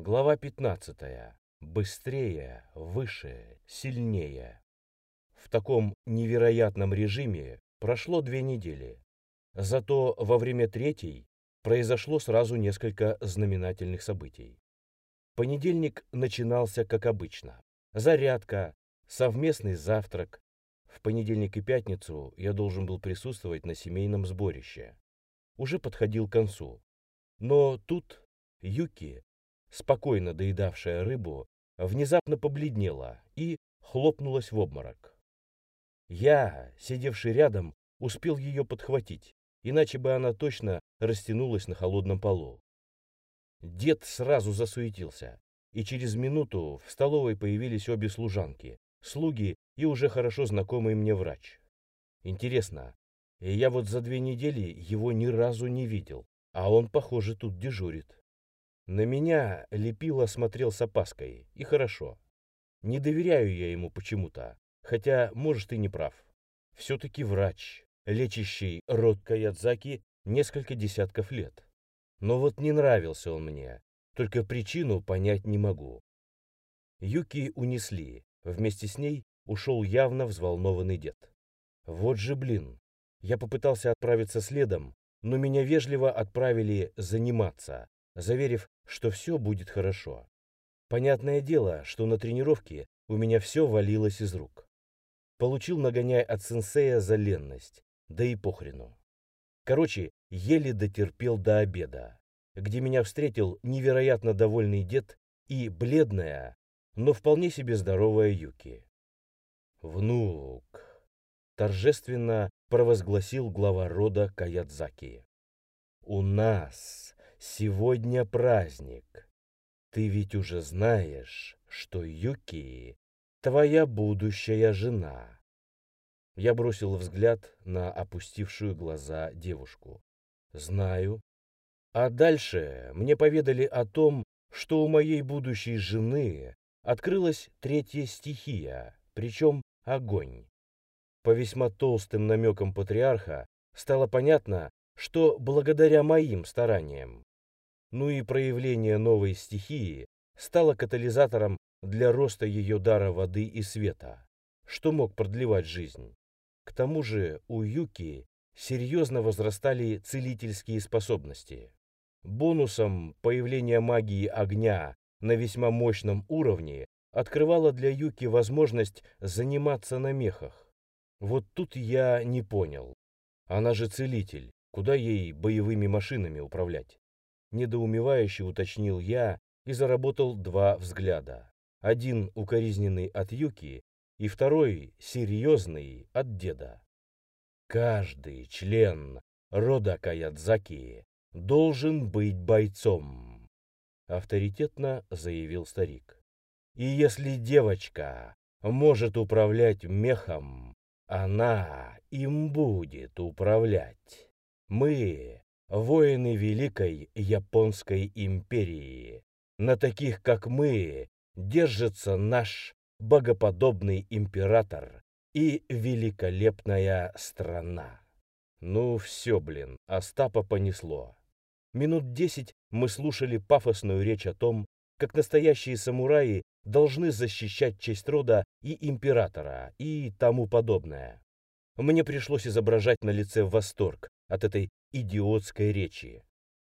Глава 15. Быстрее, выше, сильнее. В таком невероятном режиме прошло две недели. Зато во время третьей произошло сразу несколько знаменательных событий. Понедельник начинался как обычно. Зарядка, совместный завтрак. В понедельник и пятницу я должен был присутствовать на семейном сборище. Уже подходил к концу. Но тут Юки спокойно доедавшая рыбу, внезапно побледнела и хлопнулась в обморок. Я, сидевший рядом, успел ее подхватить, иначе бы она точно растянулась на холодном полу. Дед сразу засуетился, и через минуту в столовой появились обе служанки, слуги и уже хорошо знакомый мне врач. Интересно, я вот за две недели его ни разу не видел, а он, похоже, тут дежурит. На меня Лепила смотрел с опаской, и хорошо. Не доверяю я ему почему-то, хотя, может, и не прав. Все-таки врач, лечащий род Каядзаки несколько десятков лет. Но вот не нравился он мне, только причину понять не могу. Юки унесли, вместе с ней ушел явно взволнованный дед. Вот же блин, я попытался отправиться следом, но меня вежливо отправили заниматься, заверив, что все будет хорошо. Понятное дело, что на тренировке у меня все валилось из рук. Получил нагоняй от сенсея за ленность, да и похрену. Короче, еле дотерпел до обеда, где меня встретил невероятно довольный дед и бледная, но вполне себе здоровая Юки. «Внук!» — торжественно провозгласил глава рода Каядзаки. «У нас Сегодня праздник. Ты ведь уже знаешь, что Юки — твоя будущая жена. Я бросил взгляд на опустившую глаза девушку. Знаю. А дальше мне поведали о том, что у моей будущей жены открылась третья стихия, причем огонь. По весьма толстым намекам патриарха стало понятно, что благодаря моим стараниям ну и проявление новой стихии стало катализатором для роста ее дара воды и света, что мог продлевать жизнь. К тому же у Юки серьезно возрастали целительские способности. Бонусом появления магии огня на весьма мощном уровне открывало для Юки возможность заниматься на мехах. Вот тут я не понял. Она же целитель, куда ей боевыми машинами управлять? Недоумевающе уточнил я и заработал два взгляда. Один укоризненный от Юки и второй серьезный от деда. Каждый член рода Каядзаки должен быть бойцом, авторитетно заявил старик. И если девочка может управлять мехом, она им будет управлять. Мы воины Великой Японской империи. На таких, как мы, держится наш богоподобный император и великолепная страна. Ну все, блин, Остапа понесло. Минут десять мы слушали пафосную речь о том, как настоящие самураи должны защищать честь рода и императора и тому подобное. Мне пришлось изображать на лице восторг от этой идиотской речи.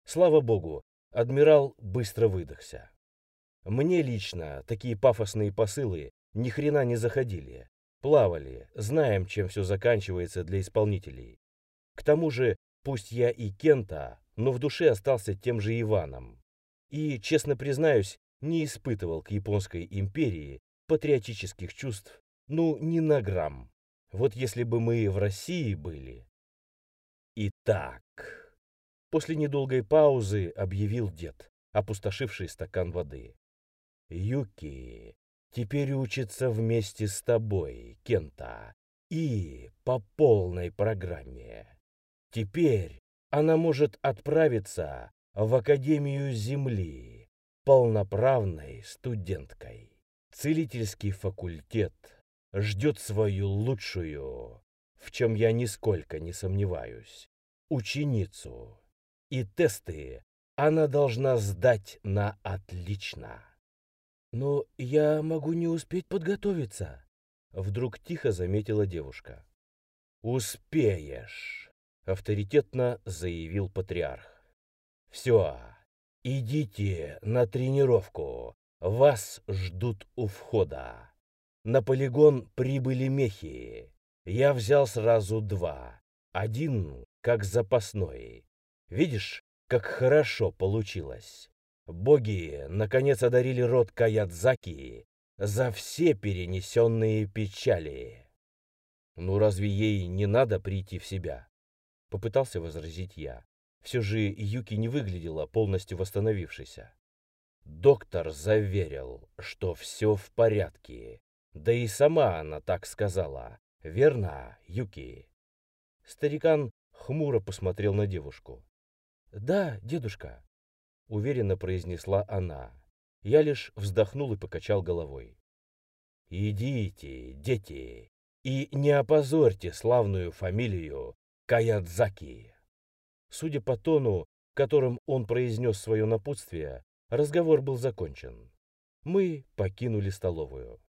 Слава богу, адмирал быстро выдохся. Мне лично такие пафосные посылы ни хрена не заходили. Плавали, знаем, чем все заканчивается для исполнителей. К тому же, пусть я и Кента, но в душе остался тем же Иваном. И, честно признаюсь, не испытывал к японской империи патриотических чувств, ну, ни на грамм. Вот если бы мы в России были, «Итак», — после недолгой паузы объявил дед, опустошивший стакан воды. «Юки теперь учится вместе с тобой, Кента, и по полной программе. Теперь она может отправиться в Академию Земли полноправной студенткой. Целительский факультет ждет свою лучшую в чем я нисколько не сомневаюсь, ученицу. И тесты она должна сдать на отлично. Но я могу не успеть подготовиться, вдруг тихо заметила девушка. Успеешь, авторитетно заявил патриарх. Все, идите на тренировку. Вас ждут у входа. На полигон прибыли мехи. Я взял сразу два. Один как запасной. Видишь, как хорошо получилось. Боги, наконец, одарили род Каядзаки за все перенесенные печали. Ну разве ей не надо прийти в себя? Попытался возразить я. Все же Юки не выглядела полностью восстановившейся. Доктор заверил, что все в порядке. Да и сама она так сказала. Верно, Юки? Старикан хмуро посмотрел на девушку. «Да, дедушка», — уверенно произнесла она. Я лишь вздохнул и покачал головой. «Идите, дети, и не опозорьте славную фамилию Каядзаки». Судя по тону, которым он произнес свое напутствие, разговор был закончен. Мы покинули столовую.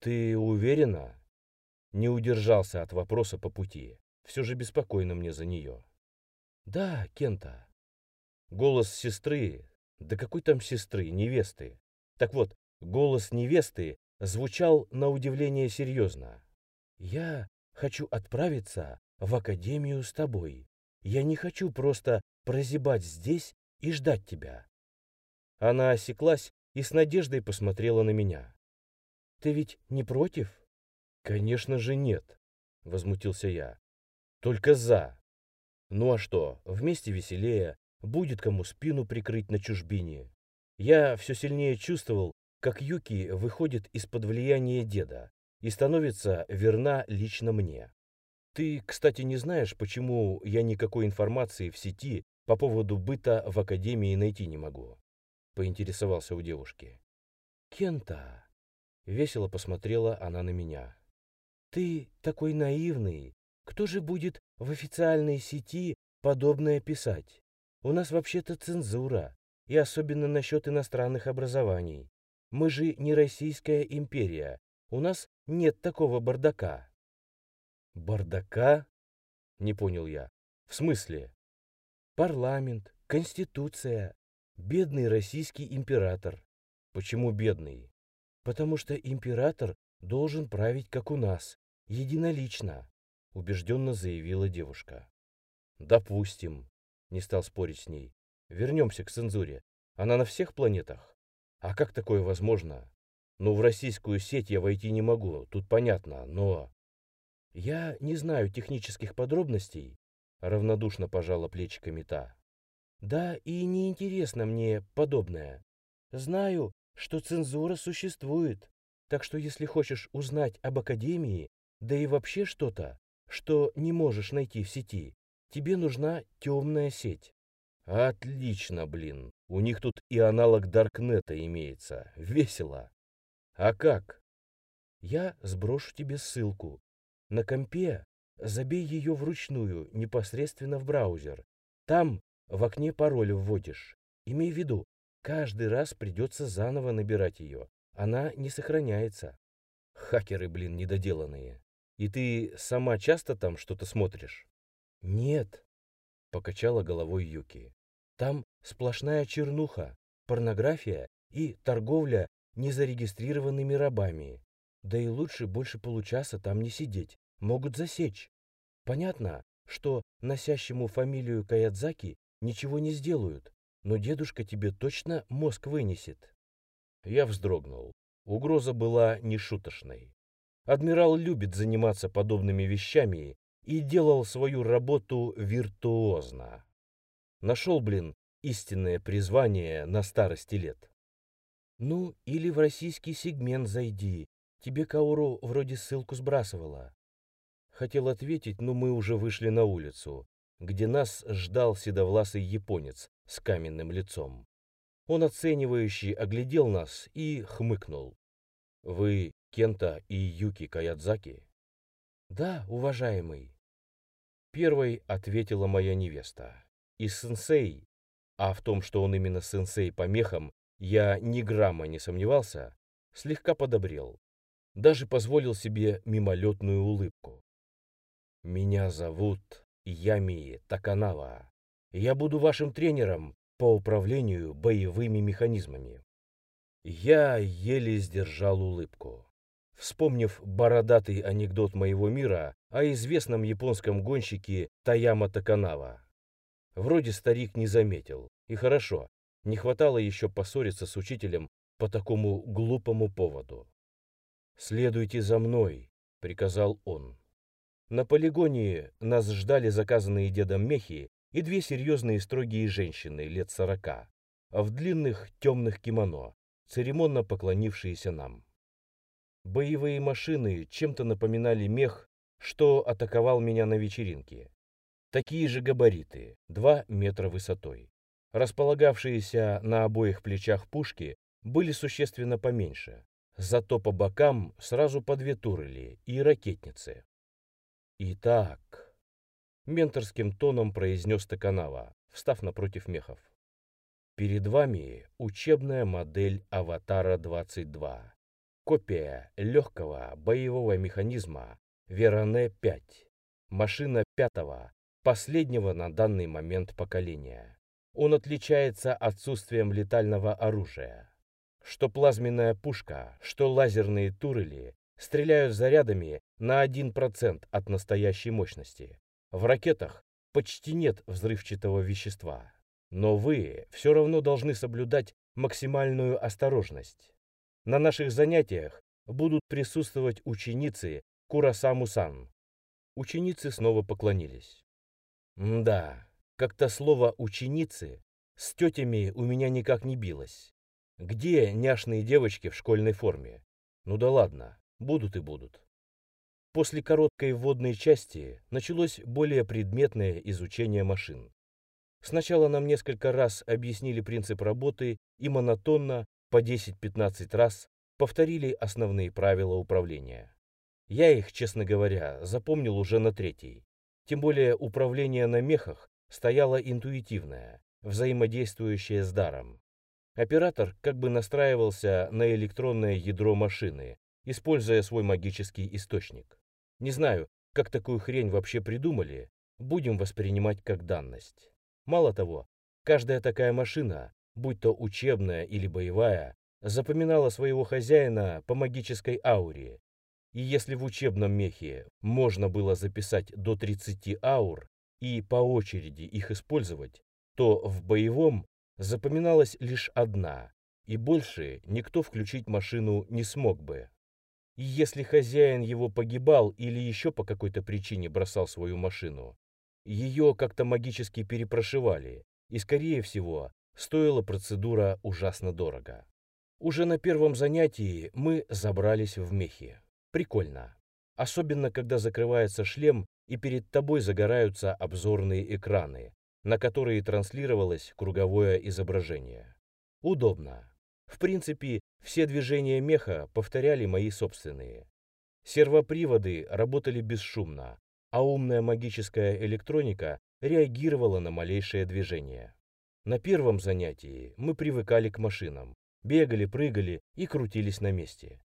«Ты уверена?» Не удержался от вопроса по пути. Все же беспокойно мне за нее. Да, Кента. Голос сестры, да какой там сестры, невесты. Так вот, голос невесты звучал на удивление серьезно. Я хочу отправиться в академию с тобой. Я не хочу просто прозябать здесь и ждать тебя. Она осеклась и с надеждой посмотрела на меня. Ты ведь не против? Конечно же нет, возмутился я. Только за. Ну а что, вместе веселее, будет кому спину прикрыть на чужбине. Я все сильнее чувствовал, как Юки выходит из-под влияния деда и становится верна лично мне. Ты, кстати, не знаешь, почему я никакой информации в сети по поводу быта в академии найти не могу? Поинтересовался у девушки. Кента, весело посмотрела она на меня. Ты такой наивный, кто же будет в официальной сети подобное писать? У нас вообще-то цензура, и особенно насчет иностранных образований. Мы же не Российская империя, у нас нет такого бардака. Бардака? Не понял я. В смысле? Парламент, конституция, бедный российский император. Почему бедный? Потому что император должен править как у нас, единолично убежденно заявила девушка. Допустим, не стал спорить с ней. Вернемся к цензуре. Она на всех планетах? А как такое возможно? Ну, в российскую сеть я войти не могу, тут понятно, но... Я не знаю технических подробностей, равнодушно пожала плечиками та. Да и не интересно мне подобное. Знаю, что цензура существует, так что если хочешь узнать об Академии, да и вообще что-то, что не можешь найти в сети. Тебе нужна темная сеть. Отлично, блин. У них тут и аналог Даркнета имеется. Весело. А как? Я сброшу тебе ссылку. На компе забей ее вручную, непосредственно в браузер. Там в окне пароль вводишь. Имей в виду, каждый раз придется заново набирать ее. Она не сохраняется. Хакеры, блин, недоделанные. И ты сама часто там что-то смотришь? Нет, покачала головой Юки. Там сплошная чернуха, порнография и торговля незарегистрированными рабами. Да и лучше больше получаса там не сидеть, могут засечь. Понятно, что носящему фамилию Каядзаки ничего не сделают, но дедушка тебе точно мозг вынесет. Я вздрогнул. Угроза была нешуточной. Адмирал любит заниматься подобными вещами и делал свою работу виртуозно. Нашел, блин, истинное призвание на старости лет. Ну, или в российский сегмент зайди. Тебе Кауру вроде ссылку сбрасывала. Хотел ответить, но мы уже вышли на улицу, где нас ждал седовласый японец с каменным лицом. Он оценивающе оглядел нас и хмыкнул. «Вы Кента и Юки Каядзаки? Да, уважаемый. Первой ответила моя невеста. И сенсей, а в том, что он именно сенсей по мехам, я ни грамма не сомневался, слегка подобрел. Даже позволил себе мимолетную улыбку. «Меня зовут Ями Таканава. Я буду вашим тренером по управлению боевыми механизмами». Я еле сдержал улыбку. Вспомнив бородатый анекдот моего мира о известном японском гонщике Таяма Таканава. Вроде старик не заметил. И хорошо, не хватало еще поссориться с учителем по такому глупому поводу. «Следуйте за мной», — приказал он. На полигоне нас ждали заказанные дедом мехи и две серьезные строгие женщины лет сорока, в длинных темных кимоно, церемонно поклонившиеся нам. Боевые машины чем-то напоминали мех, что атаковал меня на вечеринке. Такие же габариты, 2 метра высотой. Располагавшиеся на обоих плечах пушки были существенно поменьше, зато по бокам сразу по две турели и ракетницы. «Итак», — менторским тоном произнес Токанава, встав напротив мехов. «Перед вами учебная модель «Аватара-22», копия легкого боевого механизма «Вероне-5», машина пятого, последнего на данный момент поколения. Он отличается отсутствием летального оружия. Что плазменная пушка, что лазерные турели стреляют зарядами на 1% от настоящей мощности. В ракетах почти нет взрывчатого вещества. Но вы все равно должны соблюдать максимальную осторожность. На наших занятиях будут присутствовать ученицы Курасаму-сан. Ученицы снова поклонились. Да, как-то слово «ученицы» с тетями у меня никак не билось. Где няшные девочки в школьной форме? Ну да ладно, будут и будут. После короткой вводной части началось более предметное изучение машин. Сначала нам несколько раз объяснили принцип работы и монотонно, по 10-15 раз, повторили основные правила управления. Я их, честно говоря, запомнил уже на третий. Тем более управление на мехах стояло интуитивное, взаимодействующее с даром. Оператор как бы настраивался на электронное ядро машины, используя свой магический источник. Не знаю, как такую хрень вообще придумали, будем воспринимать как данность. Мало того, каждая такая машина, будь то учебная или боевая, запоминала своего хозяина по магической ауре и если в учебном мехе можно было записать до 30 аур и по очереди их использовать, то в боевом запоминалась лишь одна, и больше никто включить машину не смог бы. И если хозяин его погибал или еще по какой-то причине бросал свою машину, ее как-то магически перепрошивали, и, скорее всего, стоила процедура ужасно дорого. Уже на первом занятии мы забрались в мехи. Прикольно. Особенно, когда закрывается шлем и перед тобой загораются обзорные экраны, на которые транслировалось круговое изображение. Удобно. В принципе, все движения меха повторяли мои собственные. Сервоприводы работали бесшумно, а умная магическая электроника реагировала на малейшее движение. На первом занятии мы привыкали к машинам, бегали, прыгали и крутились на месте.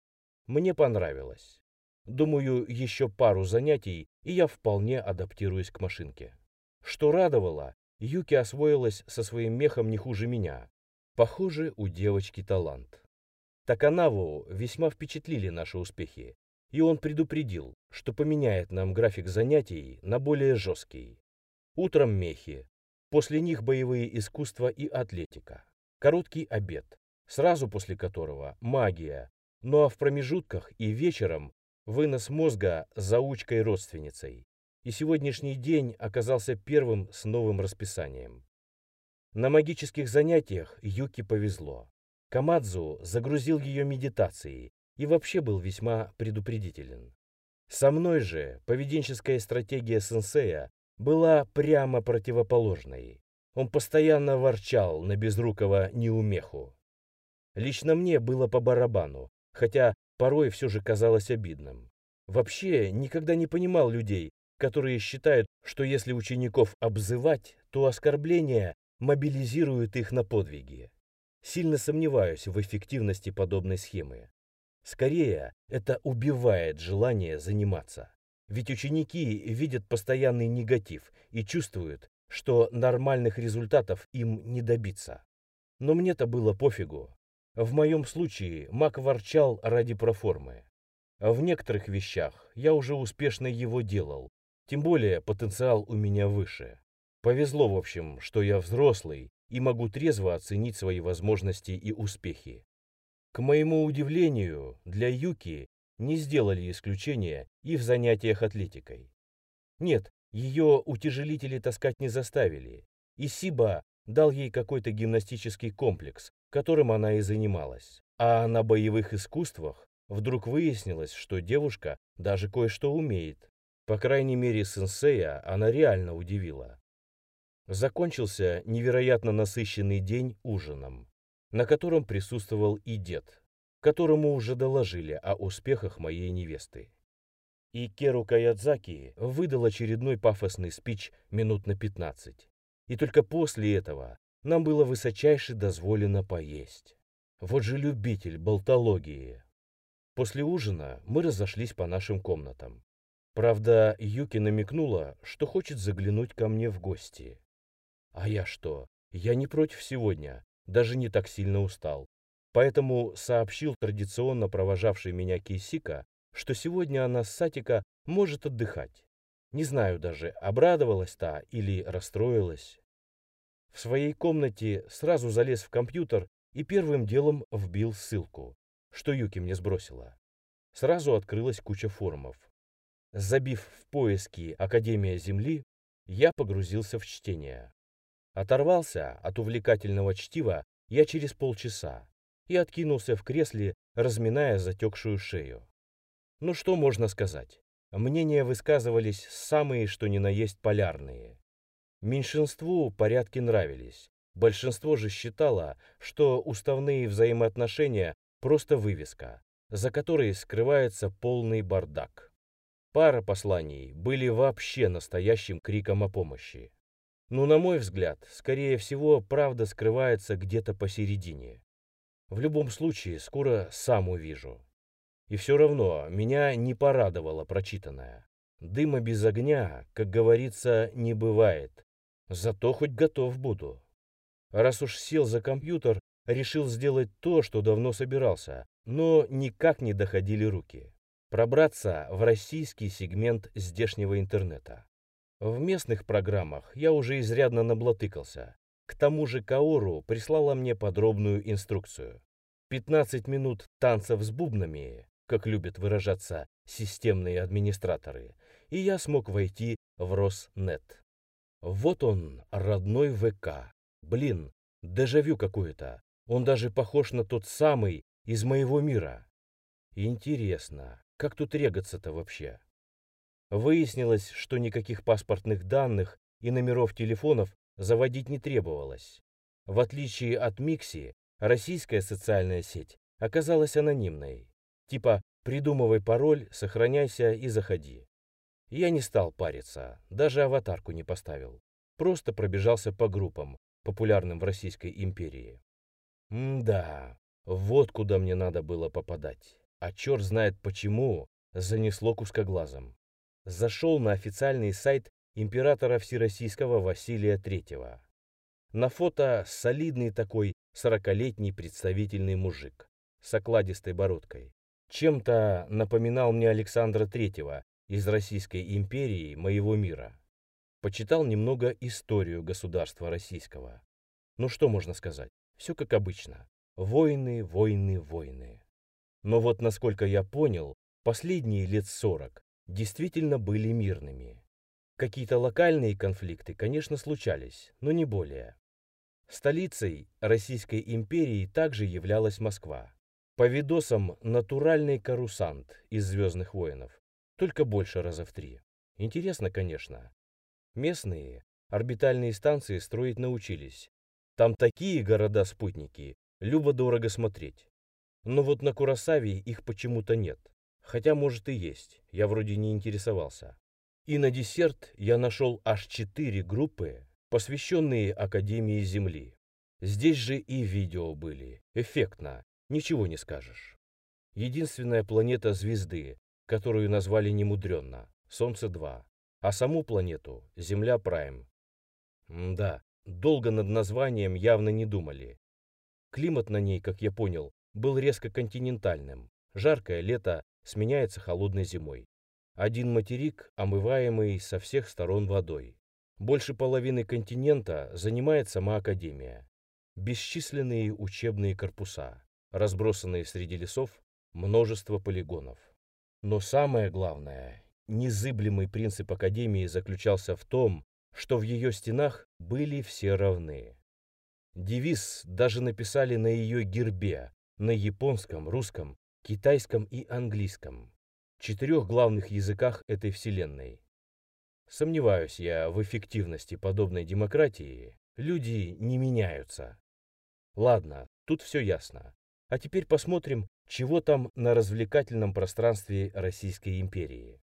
Мне понравилось. Думаю, еще пару занятий, и я вполне адаптируюсь к машинке. Что радовало, Юки освоилась со своим мехом не хуже меня. Похоже, у девочки талант. Таканаву весьма впечатлили наши успехи, и он предупредил, что поменяет нам график занятий на более жесткий. Утром мехи, после них боевые искусства и атлетика. Короткий обед, сразу после которого магия, ну а в промежутках и вечером вынос мозга заучкой родственницей. И сегодняшний день оказался первым с новым расписанием. На магических занятиях Юки повезло. Камадзу загрузил ее медитацией и вообще был весьма предупредителен. Со мной же поведенческая стратегия сенсея была прямо противоположной. Он постоянно ворчал на безрукого неумеху. Лично мне было по барабану, хотя порой все же казалось обидным. Вообще, никогда не понимал людей, которые считают, что если учеников обзывать, то оскорбления мобилизирует их на подвиги. Сильно сомневаюсь в эффективности подобной схемы. Скорее, это убивает желание заниматься. Ведь ученики видят постоянный негатив и чувствуют, что нормальных результатов им не добиться. Но мне-то было пофигу. В моем случае Мак ворчал ради проформы. В некоторых вещах я уже успешно его делал, тем более потенциал у меня выше. Повезло, в общем, что я взрослый и могу трезво оценить свои возможности и успехи. К моему удивлению, для Юки не сделали исключения и в занятиях атлетикой. Нет, ее утяжелители таскать не заставили, и Сиба дал ей какой-то гимнастический комплекс, которым она и занималась. А на боевых искусствах вдруг выяснилось, что девушка даже кое-что умеет. По крайней мере, сенсея она реально удивила. Закончился невероятно насыщенный день ужином, на котором присутствовал и дед, которому уже доложили о успехах моей невесты. И Керу Каядзаки выдал очередной пафосный спич минут на 15. И только после этого нам было высочайше дозволено поесть. Вот же любитель болтологии. После ужина мы разошлись по нашим комнатам. Правда, Юки намекнула, что хочет заглянуть ко мне в гости. А я что? Я не против сегодня, даже не так сильно устал. Поэтому сообщил традиционно провожавший меня Кейсика, что сегодня она с Сатика может отдыхать. Не знаю даже, обрадовалась та или расстроилась. В своей комнате сразу залез в компьютер и первым делом вбил ссылку, что Юки мне сбросила. Сразу открылась куча форумов. Забив в поиски «Академия Земли», я погрузился в чтение. Оторвался от увлекательного чтива я через полчаса и откинулся в кресле, разминая затекшую шею. Ну что можно сказать? Мнения высказывались самые, что ни на есть полярные. Меньшинству порядки нравились. Большинство же считало, что уставные взаимоотношения – просто вывеска, за которой скрывается полный бардак. Пара посланий были вообще настоящим криком о помощи. Но, на мой взгляд, скорее всего, правда скрывается где-то посередине. В любом случае, скоро сам увижу. И все равно меня не порадовало прочитанное. Дыма без огня, как говорится, не бывает. Зато хоть готов буду. Раз уж сел за компьютер, решил сделать то, что давно собирался, но никак не доходили руки пробраться в российский сегмент здешнего интернета. В местных программах я уже изрядно наблатыкался. К тому же Каору прислала мне подробную инструкцию. 15 минут танцев с бубнами, как любят выражаться системные администраторы, и я смог войти в Роснет. Вот он, родной ВК. Блин, дежавю какое-то. Он даже похож на тот самый из моего мира. Интересно, как тут регаться-то вообще? Выяснилось, что никаких паспортных данных и номеров телефонов заводить не требовалось. В отличие от Микси, российская социальная сеть оказалась анонимной. Типа «придумывай пароль, сохраняйся и заходи». Я не стал париться, даже аватарку не поставил. Просто пробежался по группам, популярным в Российской империи. М-да, вот куда мне надо было попадать а черт знает почему, занесло кускоглазом. Зашел на официальный сайт императора Всероссийского Василия III. На фото солидный такой сорокалетний представительный мужик с окладистой бородкой. Чем-то напоминал мне Александра III из Российской империи моего мира. Почитал немного историю государства российского. Ну что можно сказать? Все как обычно. Войны, войны, войны. Но вот, насколько я понял, последние лет сорок действительно были мирными. Какие-то локальные конфликты, конечно, случались, но не более. Столицей Российской империи также являлась Москва. По видосам натуральный карусант из «Звездных воинов», только больше раза в три. Интересно, конечно. Местные орбитальные станции строить научились. Там такие города-спутники, любо-дорого смотреть. Но вот на Курасаве их почему-то нет. Хотя, может, и есть. Я вроде не интересовался. И на десерт я нашел аж четыре группы, посвященные Академии Земли. Здесь же и видео были. Эффектно, ничего не скажешь. Единственная планета звезды, которую назвали немудренно – Солнце-2, а саму планету – Земля Прайм. Да, долго над названием явно не думали. Климат на ней, как я понял, был резко континентальным. Жаркое лето сменяется холодной зимой. Один материк, омываемый со всех сторон водой. Больше половины континента занимает сама Академия. Бесчисленные учебные корпуса, разбросанные среди лесов, множество полигонов. Но самое главное, незыблемый принцип Академии заключался в том, что в ее стенах были все равны. Девиз даже написали на ее гербе, на японском, русском, китайском и английском, четырех главных языках этой вселенной. Сомневаюсь я в эффективности подобной демократии, люди не меняются. Ладно, тут все ясно. А теперь посмотрим, чего там на развлекательном пространстве Российской империи.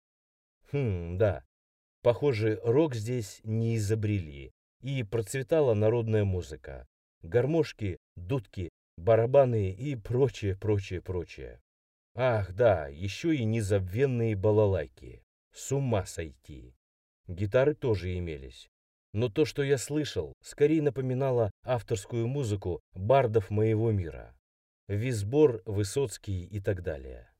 Хм, да. Похоже, рок здесь не изобрели, и процветала народная музыка. Гармошки, дудки, барабаны и прочее, прочее, прочее. Ах, да, еще и незабвенные балалайки. С ума сойти. Гитары тоже имелись. Но то, что я слышал, скорее напоминало авторскую музыку бардов моего мира. Визбор, Высоцкий и так далее.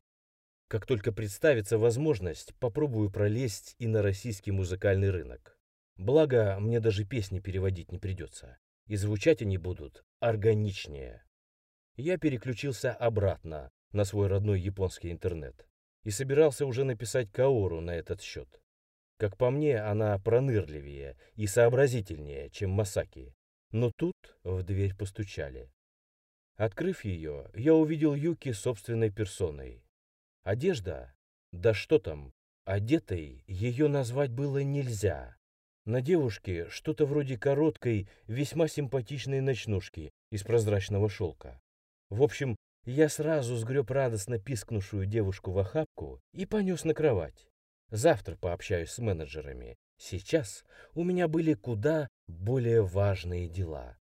Как только представится возможность, попробую пролезть и на российский музыкальный рынок. Благо, мне даже песни переводить не придется. И звучать они будут органичнее. Я переключился обратно на свой родной японский интернет и собирался уже написать Каору на этот счет. Как по мне, она пронырливее и сообразительнее, чем Масаки. Но тут в дверь постучали. Открыв ее, я увидел Юки собственной персоной. Одежда? Да что там, одетой ее назвать было нельзя. На девушке что-то вроде короткой, весьма симпатичной ночнушки из прозрачного шелка. В общем, я сразу сгреб радостно пискнувшую девушку в охапку и понес на кровать. Завтра пообщаюсь с менеджерами. Сейчас у меня были куда более важные дела.